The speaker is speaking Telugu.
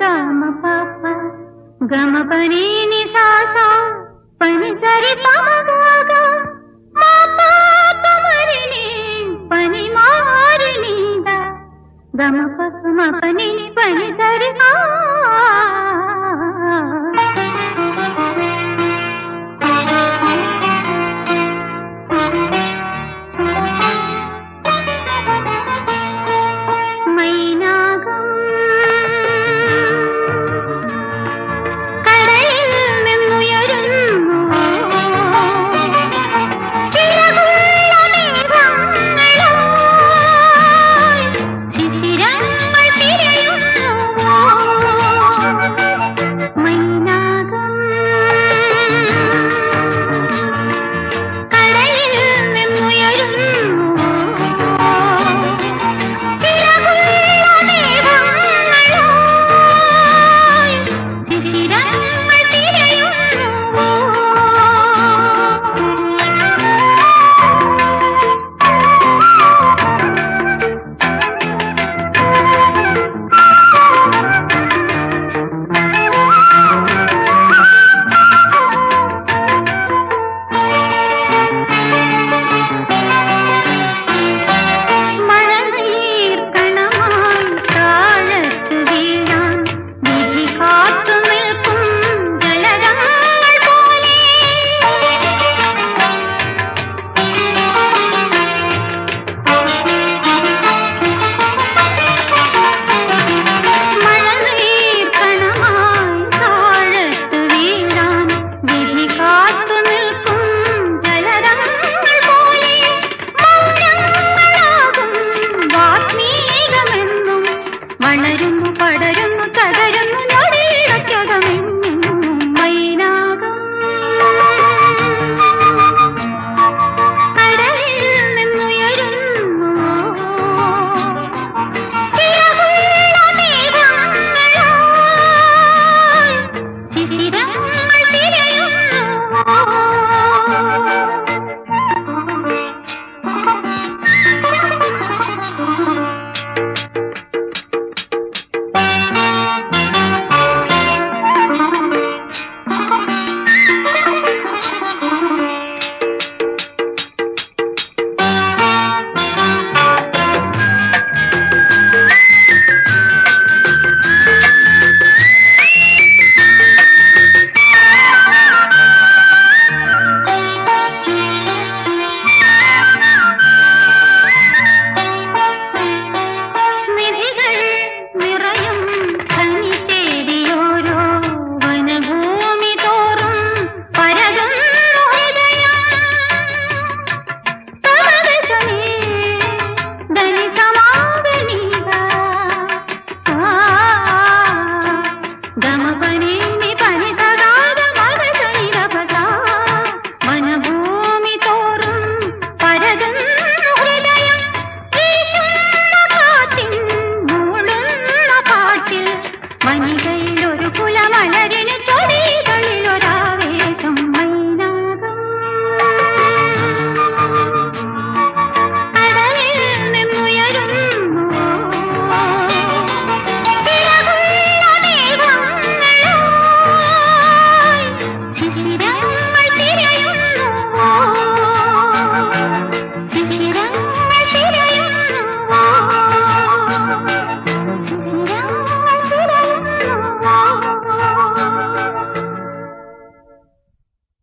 గమ పాప గమ పని నిసాస పని సరి పమగాగ మా పాప మరిని పని మారునిద గమ పని పని సరి ఆ மனித